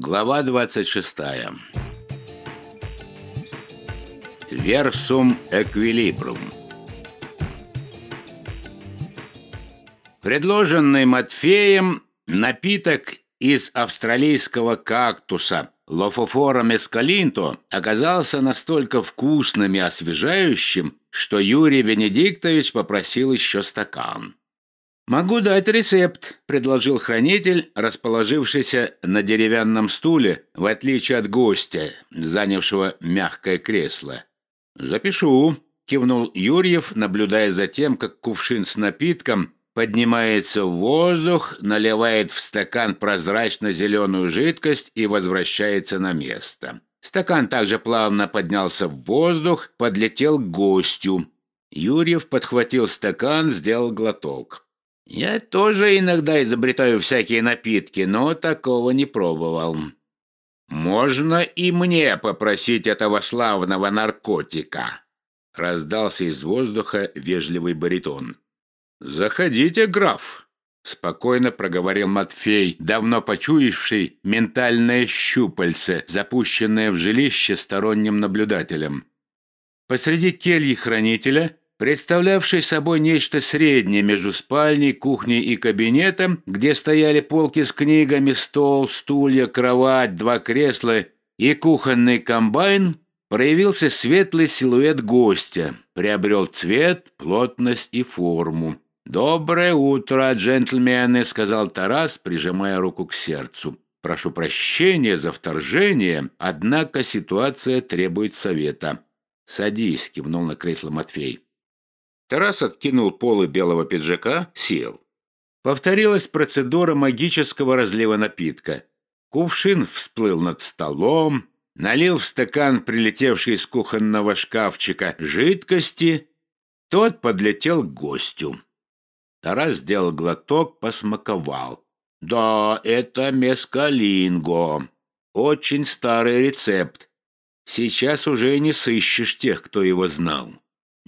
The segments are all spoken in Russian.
Глава 26. Версум эквилибрум. Предложенный Матфеем напиток из австралийского кактуса Лофофора мескалинто оказался настолько вкусным и освежающим, что Юрий Венедиктович попросил еще стакан. «Могу дать рецепт», — предложил хранитель, расположившийся на деревянном стуле, в отличие от гостя, занявшего мягкое кресло. «Запишу», — кивнул Юрьев, наблюдая за тем, как кувшин с напитком поднимается в воздух, наливает в стакан прозрачно-зеленую жидкость и возвращается на место. Стакан также плавно поднялся в воздух, подлетел к гостю. Юрьев подхватил стакан, сделал глоток. Я тоже иногда изобретаю всякие напитки, но такого не пробовал. Можно и мне попросить этого славного наркотика, раздался из воздуха вежливый баритон. Заходите, граф, спокойно проговорил Матфей, давно почуявший ментальное щупальце, запущенное в жилище сторонним наблюдателем. Посреди кельи хранителя представлявший собой нечто среднее между спальней, кухней и кабинетом, где стояли полки с книгами, стол, стулья, кровать, два кресла и кухонный комбайн, проявился светлый силуэт гостя, приобрел цвет, плотность и форму. «Доброе утро, джентльмены», — сказал Тарас, прижимая руку к сердцу. «Прошу прощения за вторжение, однако ситуация требует совета». «Садись», — кивнул на кресло Матфей. Тарас откинул полы белого пиджака, сел. Повторилась процедура магического разлива напитка. Кувшин всплыл над столом, налил в стакан, прилетевший из кухонного шкафчика, жидкости. Тот подлетел к гостю. Тарас сделал глоток, посмаковал. «Да, это мескалинго. Очень старый рецепт. Сейчас уже не сыщешь тех, кто его знал».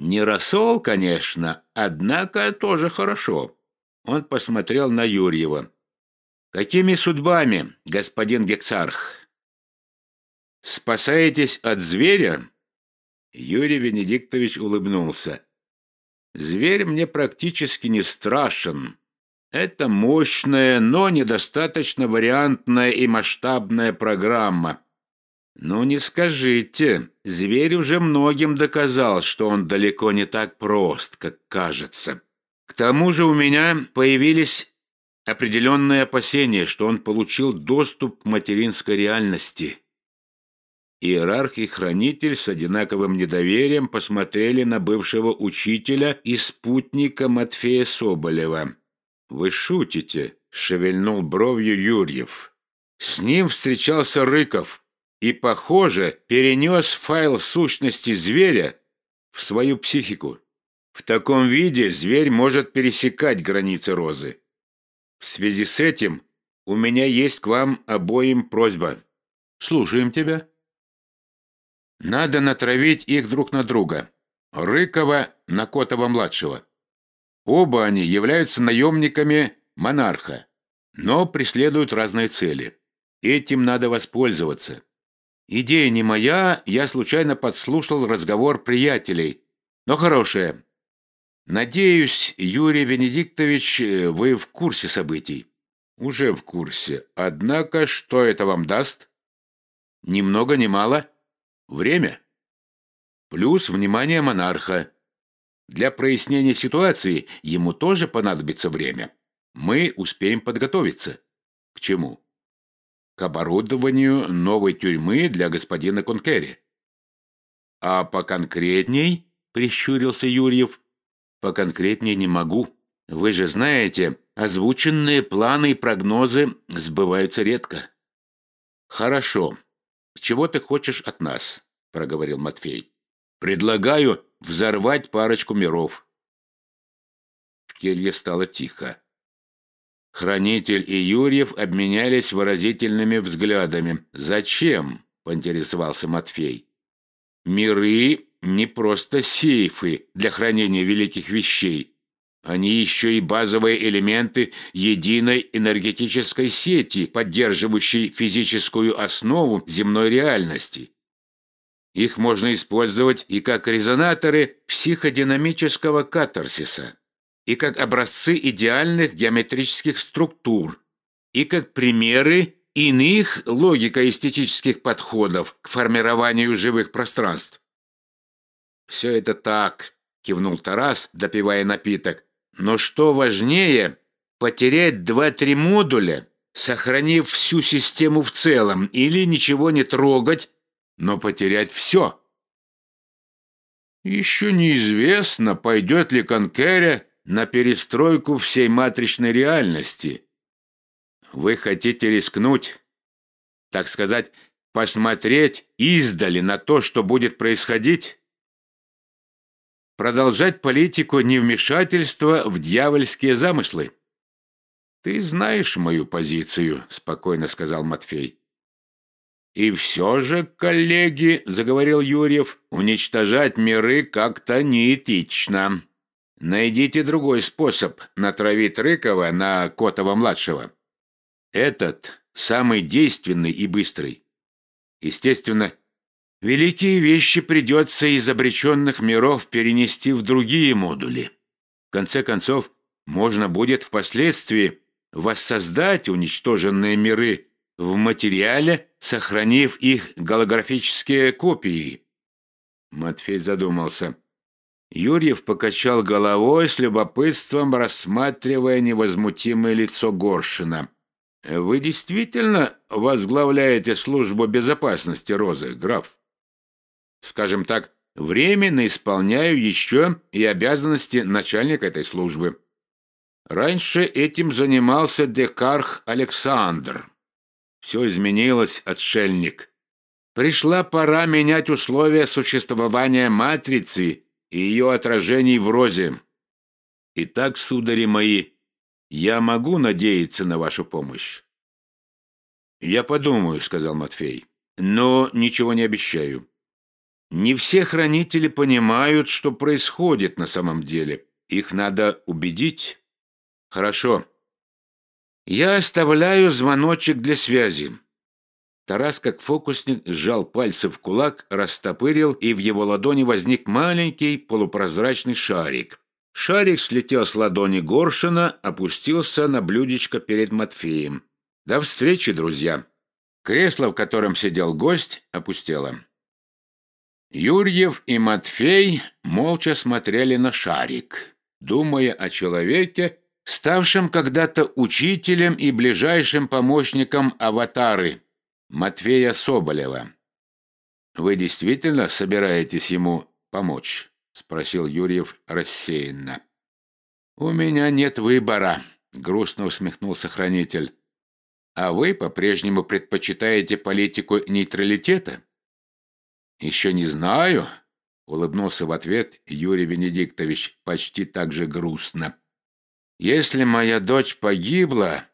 Не рассол, конечно, однако тоже хорошо. Он посмотрел на Юрьева. Какими судьбами, господин Гексарх? Спасаетесь от зверя? Юрий Венедиктович улыбнулся. Зверь мне практически не страшен. Это мощная, но недостаточно вариантная и масштабная программа. «Ну не скажите, зверь уже многим доказал, что он далеко не так прост, как кажется. К тому же у меня появились определенные опасения, что он получил доступ к материнской реальности». Иерарх и хранитель с одинаковым недоверием посмотрели на бывшего учителя и спутника Матфея Соболева. «Вы шутите?» — шевельнул бровью Юрьев. «С ним встречался Рыков, и, похоже, перенес файл сущности зверя в свою психику. В таком виде зверь может пересекать границы розы. В связи с этим у меня есть к вам обоим просьба. Слушаем тебя. Надо натравить их друг на друга. Рыкова на Котова-младшего. Оба они являются наемниками монарха, но преследуют разные цели. Этим надо воспользоваться. Идея не моя, я случайно подслушал разговор приятелей. Но хорошая. Надеюсь, Юрий Венедиктович, вы в курсе событий. Уже в курсе. Однако, что это вам даст? Ни много ни мало. Время. Плюс внимание монарха. Для прояснения ситуации ему тоже понадобится время. Мы успеем подготовиться. К чему? К оборудованию новой тюрьмы для господина Конкери. А поконкретней, прищурился Юрьев, поконкретней не могу. Вы же знаете, озвученные планы и прогнозы сбываются редко. Хорошо. Чего ты хочешь от нас? проговорил Матфей. Предлагаю взорвать парочку миров. В келье стало тихо. Хранитель и Юрьев обменялись выразительными взглядами. «Зачем?» – поинтересовался Матфей. «Миры не просто сейфы для хранения великих вещей. Они еще и базовые элементы единой энергетической сети, поддерживающей физическую основу земной реальности. Их можно использовать и как резонаторы психодинамического катарсиса, и как образцы идеальных геометрических структур, и как примеры иных логико-эстетических подходов к формированию живых пространств. «Все это так», — кивнул Тарас, допивая напиток, но что важнее, потерять два-три модуля, сохранив всю систему в целом, или ничего не трогать, но потерять все. Еще неизвестно, пойдет ли Конкеря на перестройку всей матричной реальности. Вы хотите рискнуть, так сказать, посмотреть издали на то, что будет происходить? продолжать политику невмешательства в дьявольские замыслы. «Ты знаешь мою позицию», — спокойно сказал Матфей. «И все же, коллеги», — заговорил Юрьев, — «уничтожать миры как-то неэтично. Найдите другой способ натравить Рыкова на Котова-младшего. Этот самый действенный и быстрый. Естественно, Великие вещи придется из обреченных миров перенести в другие модули. В конце концов, можно будет впоследствии воссоздать уничтоженные миры в материале, сохранив их голографические копии. Матфей задумался. Юрьев покачал головой с любопытством, рассматривая невозмутимое лицо Горшина. «Вы действительно возглавляете службу безопасности Розы, граф?» Скажем так, временно исполняю еще и обязанности начальника этой службы. Раньше этим занимался декарх Александр. Все изменилось, отшельник. Пришла пора менять условия существования матрицы и ее отражений в розе. Итак, судари мои, я могу надеяться на вашу помощь? «Я подумаю», — сказал Матфей, — «но ничего не обещаю. Не все хранители понимают, что происходит на самом деле. Их надо убедить. Хорошо. Я оставляю звоночек для связи. Тарас, как фокусник, сжал пальцы в кулак, растопырил, и в его ладони возник маленький полупрозрачный шарик. Шарик слетел с ладони Горшина, опустился на блюдечко перед Матфеем. «До встречи, друзья!» Кресло, в котором сидел гость, опустело. Юрьев и Матфей молча смотрели на шарик, думая о человеке, ставшем когда-то учителем и ближайшим помощником аватары Матфея Соболева. «Вы действительно собираетесь ему помочь?» — спросил Юрьев рассеянно. «У меня нет выбора», — грустно усмехнулся хранитель. «А вы по-прежнему предпочитаете политику нейтралитета?» «Еще не знаю», — улыбнулся в ответ Юрий Венедиктович почти так же грустно. «Если моя дочь погибла,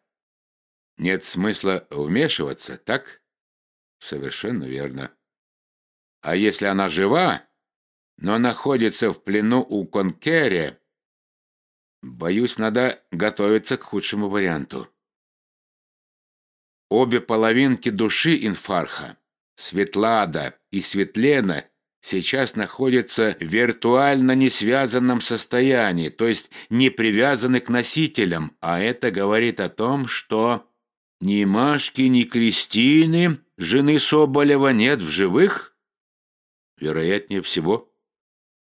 нет смысла вмешиваться, так?» «Совершенно верно. А если она жива, но находится в плену у Конкере, боюсь, надо готовиться к худшему варианту». Обе половинки души инфарха Светлада и Светлена сейчас находятся в виртуально несвязанном состоянии, то есть не привязаны к носителям, а это говорит о том, что ни Машки, ни Кристины, жены Соболева, нет в живых? Вероятнее всего.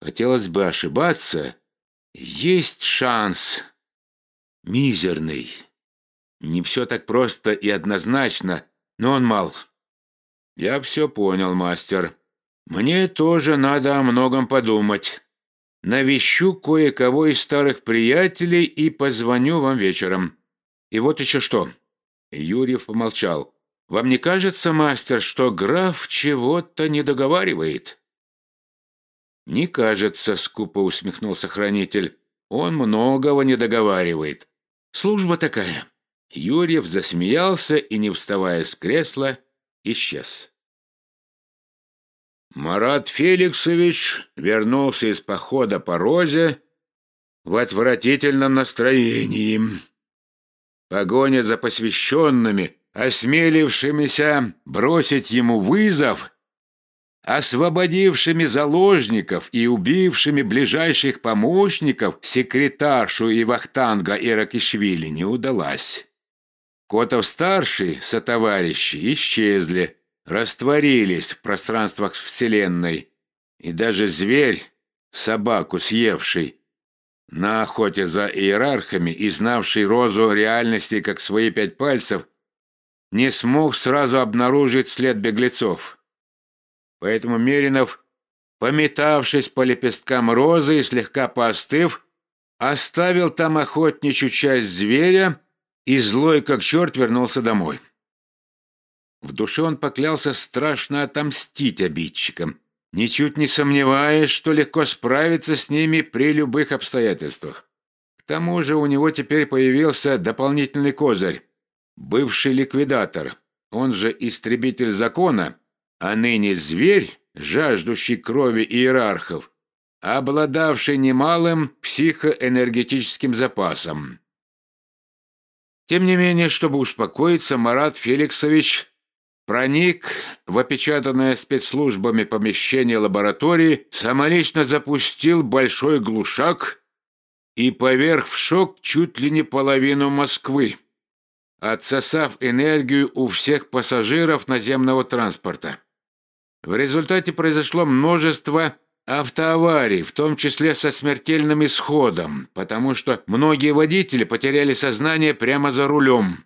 Хотелось бы ошибаться. Есть шанс. Мизерный. Не все так просто и однозначно, но он мал. «Я все понял, мастер. Мне тоже надо о многом подумать. Навещу кое-кого из старых приятелей и позвоню вам вечером. И вот еще что». Юрьев помолчал. «Вам не кажется, мастер, что граф чего-то не договаривает?» «Не кажется», — скупо усмехнулся хранитель. «Он многого не договаривает. Служба такая». Юрьев засмеялся и, не вставая с кресла, исчез. Марат Феликсович вернулся из похода по Розе в отвратительном настроении. Погоня за посвященными, осмелившимися бросить ему вызов, освободившими заложников и убившими ближайших помощников секретаршу и Вахтанга Иракишвили не удалась. Котов-старший сотоварищи исчезли, растворились в пространствах Вселенной, и даже зверь, собаку съевший, на охоте за иерархами и знавший розу реальности как свои пять пальцев, не смог сразу обнаружить след беглецов. Поэтому Меринов, пометавшись по лепесткам розы и слегка поостыв, оставил там охотничью часть зверя и злой как черт вернулся домой. В душе он поклялся страшно отомстить обидчикам, ничуть не сомневаясь, что легко справиться с ними при любых обстоятельствах. К тому же у него теперь появился дополнительный козырь – бывший ликвидатор, он же истребитель закона, а ныне зверь, жаждущий крови иерархов, обладавший немалым психоэнергетическим запасом. Тем не менее, чтобы успокоиться, Марат Феликсович проник в опечатанное спецслужбами помещение лаборатории, самолично запустил большой глушак и поверх в шок чуть ли не половину Москвы, отсосав энергию у всех пассажиров наземного транспорта. В результате произошло множество автоаварий, в том числе со смертельным исходом, потому что многие водители потеряли сознание прямо за рулем.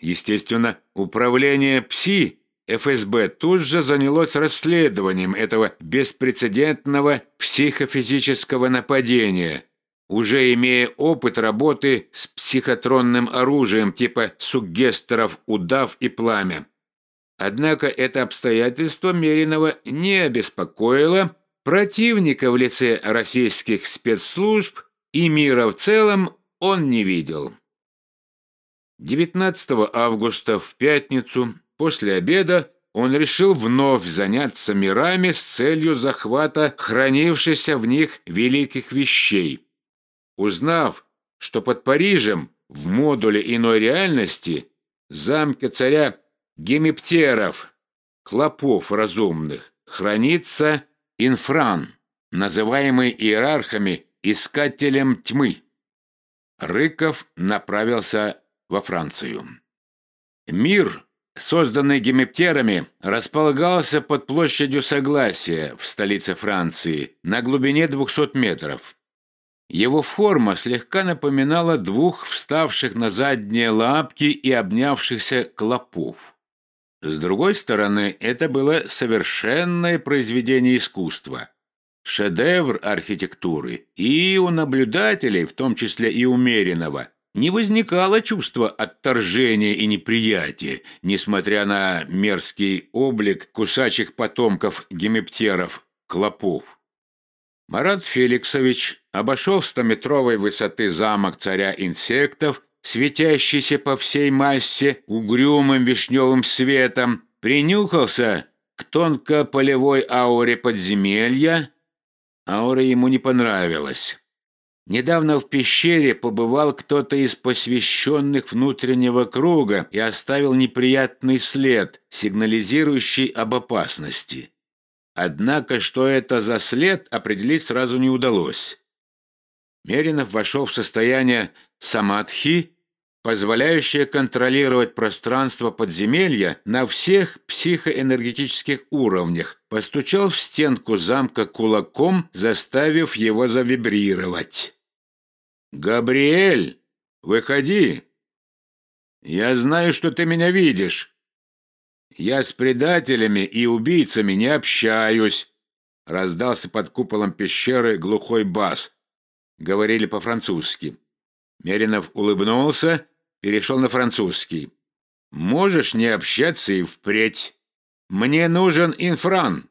Естественно, управление ПСИ ФСБ тут же занялось расследованием этого беспрецедентного психофизического нападения, уже имея опыт работы с психотронным оружием типа суггестеров «Удав» и «Пламя». Однако это обстоятельство Меринова не обеспокоило противника в лице российских спецслужб и мира в целом он не видел. 19 августа в пятницу после обеда он решил вновь заняться мирами с целью захвата хранившихся в них великих вещей. Узнав, что под Парижем в модуле иной реальности замке царя гемиптеров, клопов разумных, хранится инфран, называемый иерархами искателем тьмы. Рыков направился во Францию. Мир, созданный гемиптерами, располагался под площадью Согласия в столице Франции на глубине 200 метров. Его форма слегка напоминала двух вставших на задние лапки и обнявшихся клопов. С другой стороны, это было совершенное произведение искусства, шедевр архитектуры, и у наблюдателей, в том числе и умеренного, не возникало чувства отторжения и неприятия, несмотря на мерзкий облик кусачих потомков гемиптеров, клопов. Марат Феликсович обошел стометровой высоты замок царя инсектов светящийся по всей массе угрюмым вишневым светом, принюхался к тонко-полевой ауре подземелья. Аура ему не понравилась. Недавно в пещере побывал кто-то из посвященных внутреннего круга и оставил неприятный след, сигнализирующий об опасности. Однако, что это за след, определить сразу не удалось. Меринов вошел в состояние самадхи, позволяющее контролировать пространство подземелья на всех психоэнергетических уровнях, постучал в стенку замка кулаком, заставив его завибрировать. «Габриэль, выходи! Я знаю, что ты меня видишь. Я с предателями и убийцами не общаюсь», — раздался под куполом пещеры глухой бас — говорили по-французски. Меринов улыбнулся, перешел на французский. «Можешь не общаться и впредь. Мне нужен инфран.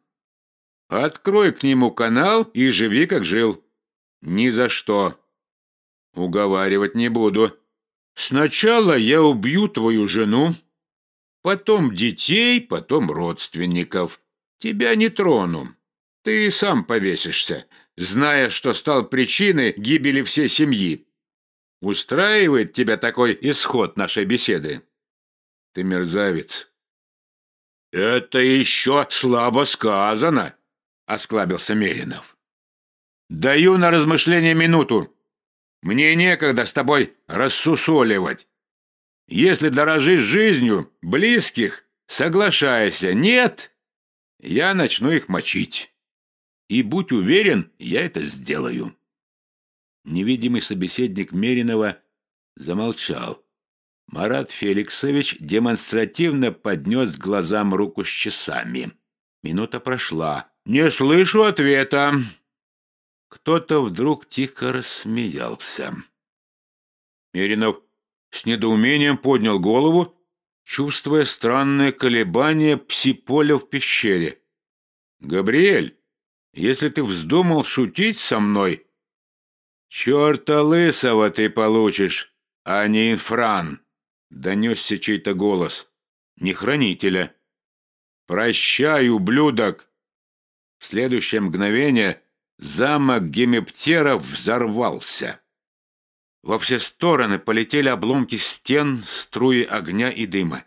Открой к нему канал и живи, как жил. Ни за что. Уговаривать не буду. Сначала я убью твою жену, потом детей, потом родственников. Тебя не трону. Ты сам повесишься. Зная, что стал причиной гибели всей семьи. Устраивает тебя такой исход нашей беседы? Ты мерзавец. Это еще слабо сказано, осклабился Меринов. Даю на размышление минуту. Мне некогда с тобой рассусоливать. Если дорожишь жизнью близких, соглашайся. Нет, я начну их мочить. И будь уверен, я это сделаю. Невидимый собеседник Меринова замолчал. Марат Феликсович демонстративно поднес к глазам руку с часами. Минута прошла. «Не слышу ответа!» Кто-то вдруг тихо рассмеялся. Меринов с недоумением поднял голову, чувствуя странное колебание псиполя в пещере. «Габриэль, если ты вздумал шутить со мной, черта лысого ты получишь, а не инфран!» Донесся чей-то голос. «Не хранителя!» «Прощай, ублюдок!» В следующее мгновение замок Гемептеров взорвался. Во все стороны полетели обломки стен, струи огня и дыма.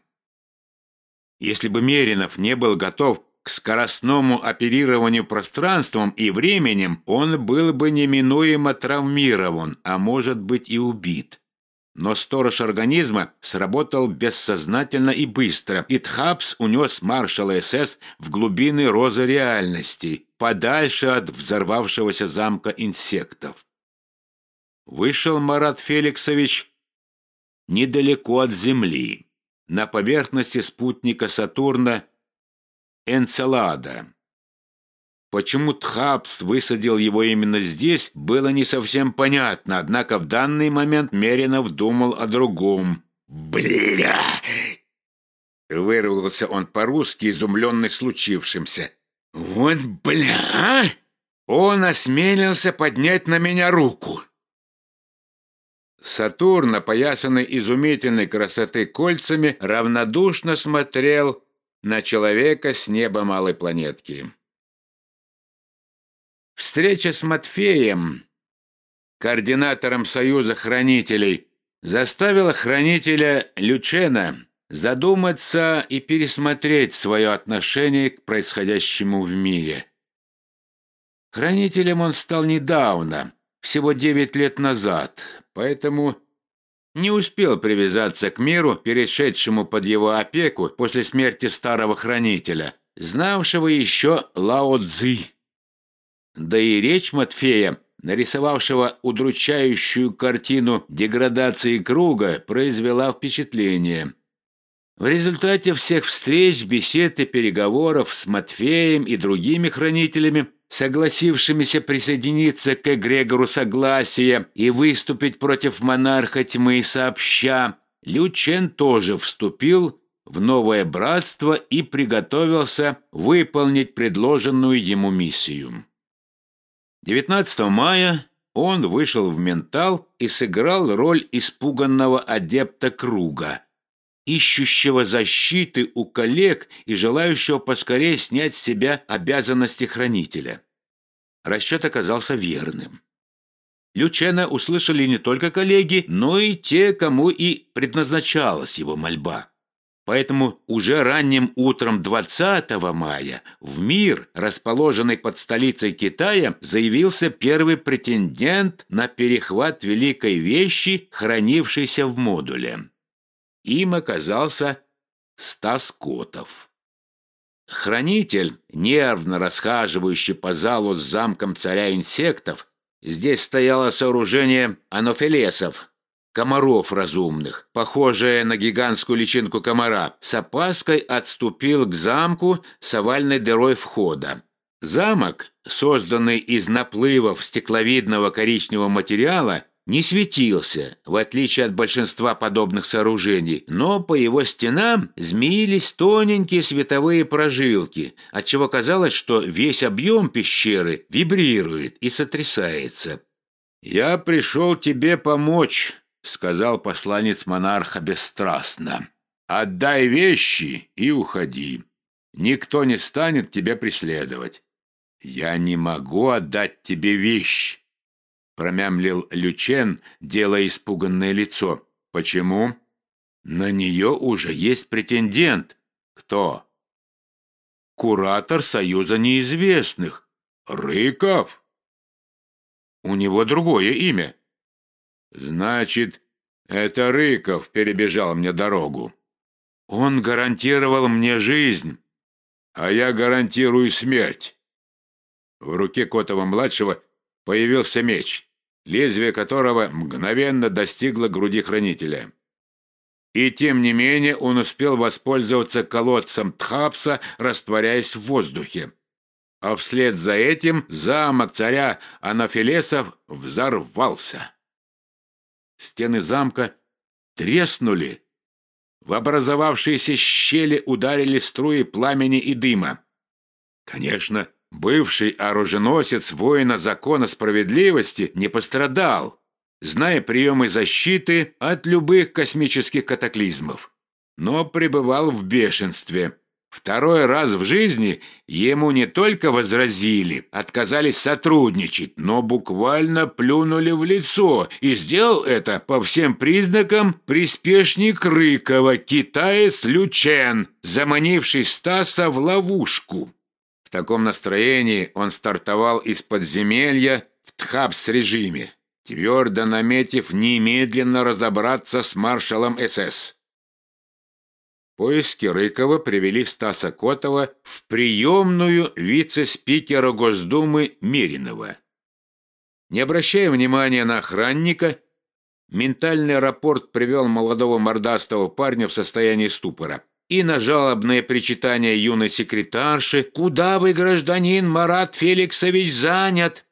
Если бы Меринов не был готов к скоростному оперированию пространством и временем, он был бы неминуемо травмирован, а может быть и убит. Но сторож организма сработал бессознательно и быстро, и Тхапс унес маршала СС в глубины розы реальности, подальше от взорвавшегося замка инсектов. Вышел Марат Феликсович недалеко от Земли, на поверхности спутника Сатурна Энцелада. Почему Тхапс высадил его именно здесь, было не совсем понятно, однако в данный момент Меринов думал о другом. «Бля!» Вырвался он по-русски, изумленный случившимся. «Вот бля!» Он осмелился поднять на меня руку. Сатурн, опоясанный изумительной красоты кольцами, равнодушно смотрел на человека с неба малой планетки. Встреча с Матфеем, координатором Союза Хранителей, заставила хранителя Лючена задуматься и пересмотреть свое отношение к происходящему в мире. Хранителем он стал недавно, всего девять лет назад, поэтому не успел привязаться к миру, перешедшему под его опеку после смерти старого хранителя, знавшего еще Лао Цзи. Да и речь Матфея, нарисовавшего удручающую картину деградации круга, произвела впечатление. В результате всех встреч, бесед и переговоров с Матфеем и другими хранителями согласившимися присоединиться к эгрегору согласия и выступить против монарха тьмы сообща, Лю Чен тоже вступил в новое братство и приготовился выполнить предложенную ему миссию. 19 мая он вышел в ментал и сыграл роль испуганного адепта круга, ищущего защиты у коллег и желающего поскорее снять с себя обязанности хранителя. Расчет оказался верным. Лючена услышали не только коллеги, но и те, кому и предназначалась его мольба. Поэтому уже ранним утром 20 мая в мир, расположенный под столицей Китая, заявился первый претендент на перехват великой вещи, хранившейся в модуле. Им оказался Стас Котов. Хранитель, нервно расхаживающий по залу с замком царя инсектов, здесь стояло сооружение анофелесов, комаров разумных, похожее на гигантскую личинку комара, с опаской отступил к замку с овальной дырой входа. Замок, созданный из наплывов стекловидного коричневого материала, не светился, в отличие от большинства подобных сооружений, но по его стенам змеились тоненькие световые прожилки, отчего казалось, что весь объем пещеры вибрирует и сотрясается. «Я пришел тебе помочь», — сказал посланец монарха бесстрастно. «Отдай вещи и уходи. Никто не станет тебя преследовать. «Я не могу отдать тебе вещь», — промямлил Лючен, делая испуганное лицо. «Почему?» «На нее уже есть претендент». «Кто?» «Куратор Союза неизвестных. Рыков». «У него другое имя». «Значит, это Рыков перебежал мне дорогу. Он гарантировал мне жизнь, а я гарантирую смерть». В руке Котова-младшего появился меч, лезвие которого мгновенно достигло груди хранителя. И тем не менее он успел воспользоваться колодцем Тхапса, растворяясь в воздухе. А вслед за этим замок царя Анафилесов взорвался. Стены замка треснули. В образовавшиеся щели ударили струи пламени и дыма. Конечно, Бывший оруженосец воина закона справедливости не пострадал, зная приемы защиты от любых космических катаклизмов, но пребывал в бешенстве. Второй раз в жизни ему не только возразили, отказались сотрудничать, но буквально плюнули в лицо, и сделал это по всем признакам приспешник Рыкова, китаец Лючен, заманивший Стаса в ловушку. В таком настроении он стартовал из подземелья в Тхабс-режиме, твердо наметив немедленно разобраться с маршалом СС. Поиски Рыкова привели Стаса Котова в приемную вице-спикера Госдумы Меринова. Не обращая внимания на охранника, ментальный рапорт привел молодого мордастого парня в состоянии ступора и на жалобное причитание юной секретарши «Куда вы, гражданин Марат Феликсович, занят?»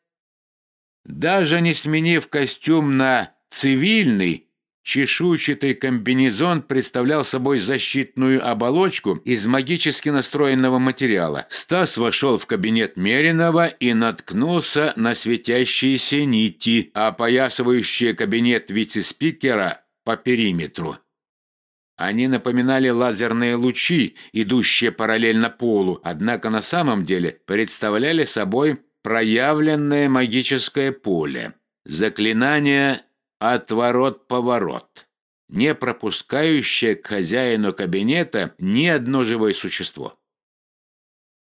Даже не сменив костюм на цивильный, чешуйчатый комбинезон представлял собой защитную оболочку из магически настроенного материала. Стас вошел в кабинет Меринова и наткнулся на светящиеся нити, опоясывающие кабинет вице-спикера по периметру. Они напоминали лазерные лучи, идущие параллельно полу, однако на самом деле представляли собой проявленное магическое поле. Заклинание «Отворот-поворот», не пропускающее к хозяину кабинета ни одно живое существо.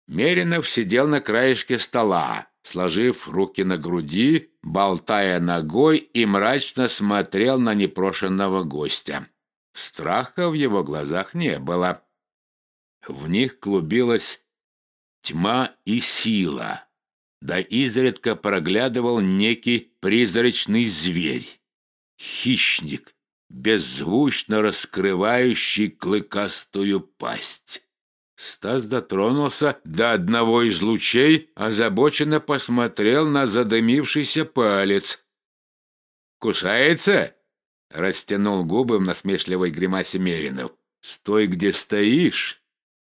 Меринов сидел на краешке стола, сложив руки на груди, болтая ногой и мрачно смотрел на непрошенного гостя. Страха в его глазах не было. В них клубилась тьма и сила, да изредка проглядывал некий призрачный зверь, хищник, беззвучно раскрывающий клыкастую пасть. Стас дотронулся до одного из лучей, озабоченно посмотрел на задымившийся палец. «Кусается?» Растянул губы в насмешливой гримасе Меринов. «Стой, где стоишь,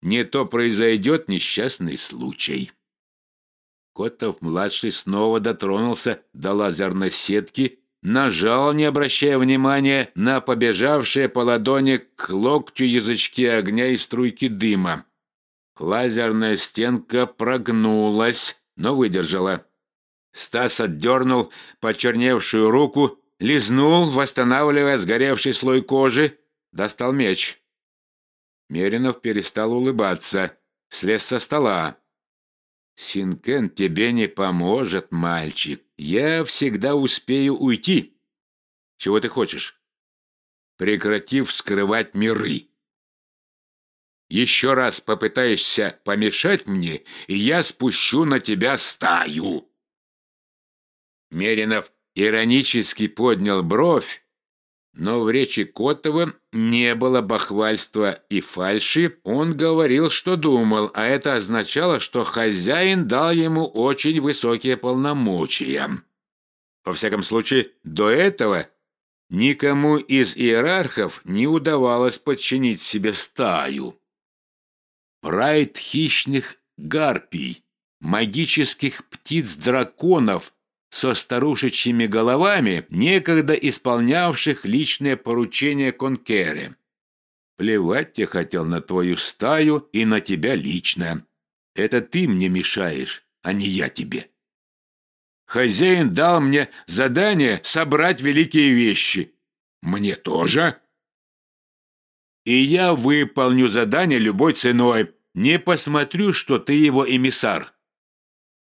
не то произойдет несчастный случай». Котов-младший снова дотронулся до лазерной сетки, нажал, не обращая внимания, на побежавшие по ладони к локтю язычки огня и струйки дыма. Лазерная стенка прогнулась, но выдержала. Стас отдернул почерневшую руку лизнул, восстанавливая сгоревший слой кожи, достал меч. Меринов перестал улыбаться, слез со стола. «Синкен тебе не поможет, мальчик. Я всегда успею уйти. Чего ты хочешь?» «Прекратив скрывать миры. Еще раз попытаешься помешать мне, и я спущу на тебя стаю». Меринов иронически поднял бровь, но в речи Котова не было бахвальства и фальши. Он говорил, что думал, а это означало, что хозяин дал ему очень высокие полномочия. Во всяком случае, до этого никому из иерархов не удавалось подчинить себе стаю. Прайд хищных гарпий, магических птиц-драконов со старушечьими головами, некогда исполнявших личные поручения Конкере. Плевать я хотел на твою стаю и на тебя лично. Это ты мне мешаешь, а не я тебе. Хозяин дал мне задание собрать великие вещи. Мне тоже. И я выполню задание любой ценой. Не посмотрю, что ты его эмиссар.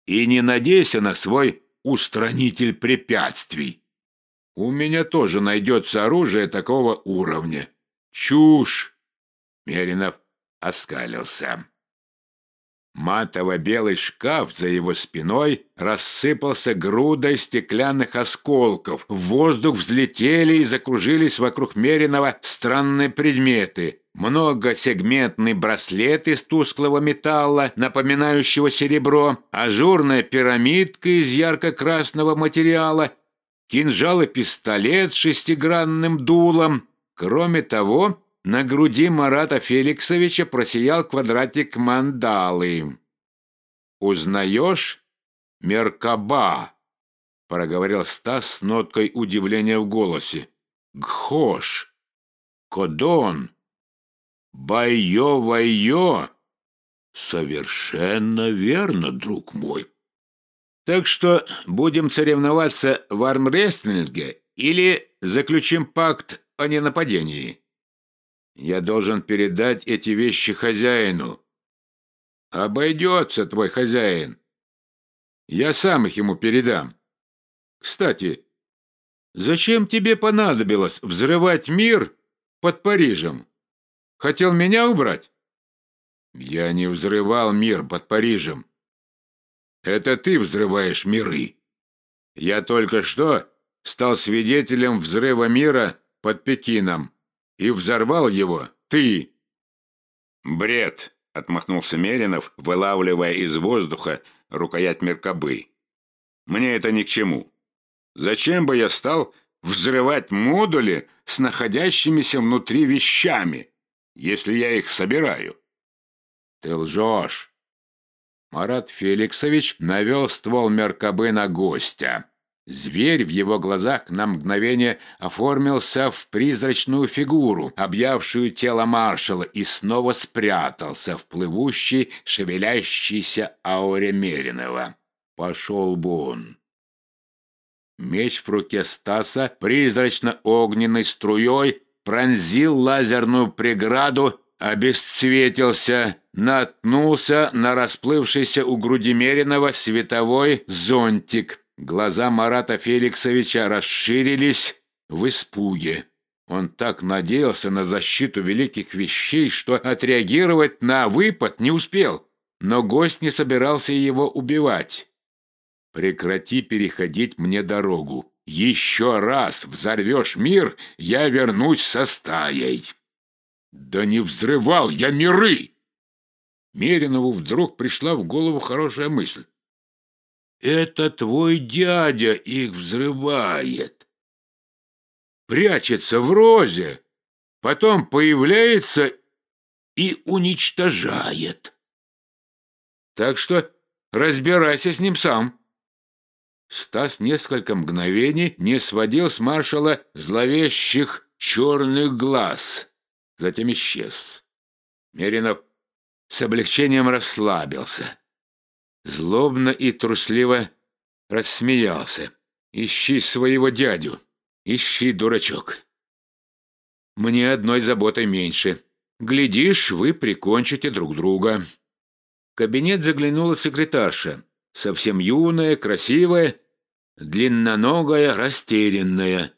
И не надейся на свой устранитель препятствий. У меня тоже найдется оружие такого уровня. Чушь! Меринов оскалился. Матово-белый шкаф за его спиной рассыпался грудой стеклянных осколков. В воздух взлетели и закружились вокруг Меринова странные предметы. Многосегментный браслет из тусклого металла, напоминающего серебро, ажурная пирамидка из ярко-красного материала, кинжал и пистолет с шестигранным дулом. Кроме того, на груди Марата Феликсовича просиял квадратик мандалы. «Узнаешь? Меркаба!» — проговорил Стас с ноткой удивления в голосе. «Гхош! Кодон! Байо-вайо!» «Совершенно верно, друг мой!» «Так что будем соревноваться в армрестлинге или заключим пакт о ненападении?» Я должен передать эти вещи хозяину. Обойдется твой хозяин. Я сам их ему передам. Кстати, зачем тебе понадобилось взрывать мир под Парижем? Хотел меня убрать? Я не взрывал мир под Парижем. Это ты взрываешь миры. Я только что стал свидетелем взрыва мира под Пекином и взорвал его ты!» «Бред!» — отмахнулся Меринов, вылавливая из воздуха рукоять меркобы. «Мне это ни к чему. Зачем бы я стал взрывать модули с находящимися внутри вещами, если я их собираю?» «Ты лжешь!» Марат Феликсович навел ствол меркобы на гостя. Зверь в его глазах на мгновение оформился в призрачную фигуру, объявшую тело маршала, и снова спрятался в плывущей, шевелящейся ауре Меринова. Пошел бы он. Меч в руке Стаса призрачно-огненной струей пронзил лазерную преграду, обесцветился, наткнулся на расплывшийся у груди Меринова световой зонтик, Глаза Марата Феликсовича расширились в испуге. Он так надеялся на защиту великих вещей, что отреагировать на выпад не успел. Но гость не собирался его убивать. «Прекрати переходить мне дорогу. Еще раз взорвешь мир, я вернусь со стаей». «Да не взрывал я миры!» Меринову вдруг пришла в голову хорошая мысль. Это твой дядя их взрывает. Прячется в розе, потом появляется и уничтожает. Так что разбирайся с ним сам. Стас несколько мгновений не сводил с маршала зловещих черных глаз, затем исчез. Меринов с облегчением расслабился злобно и трусливо рассмеялся. «Ищи своего дядю, ищи, дурачок. Мне одной заботой меньше. Глядишь, вы прикончите друг друга». В кабинет заглянула секретарша, совсем юная, красивая, длинноногая, растерянная.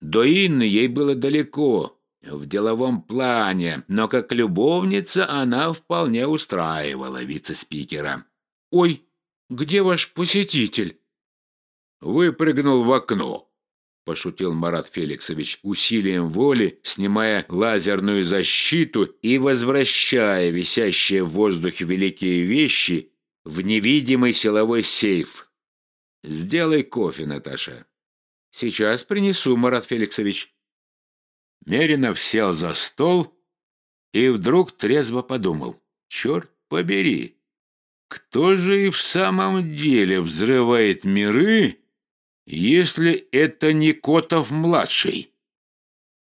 До Инны ей было далеко, в деловом плане, но как любовница она вполне устраивала вице-спикера. «Ой, где ваш посетитель?» «Выпрыгнул в окно», — пошутил Марат Феликсович усилием воли, снимая лазерную защиту и возвращая висящие в воздухе великие вещи в невидимый силовой сейф. «Сделай кофе, Наташа». «Сейчас принесу, Марат Феликсович». Меринов сел за стол и вдруг трезво подумал. «Черт побери!» Кто же и в самом деле взрывает миры, если это не Котов-младший?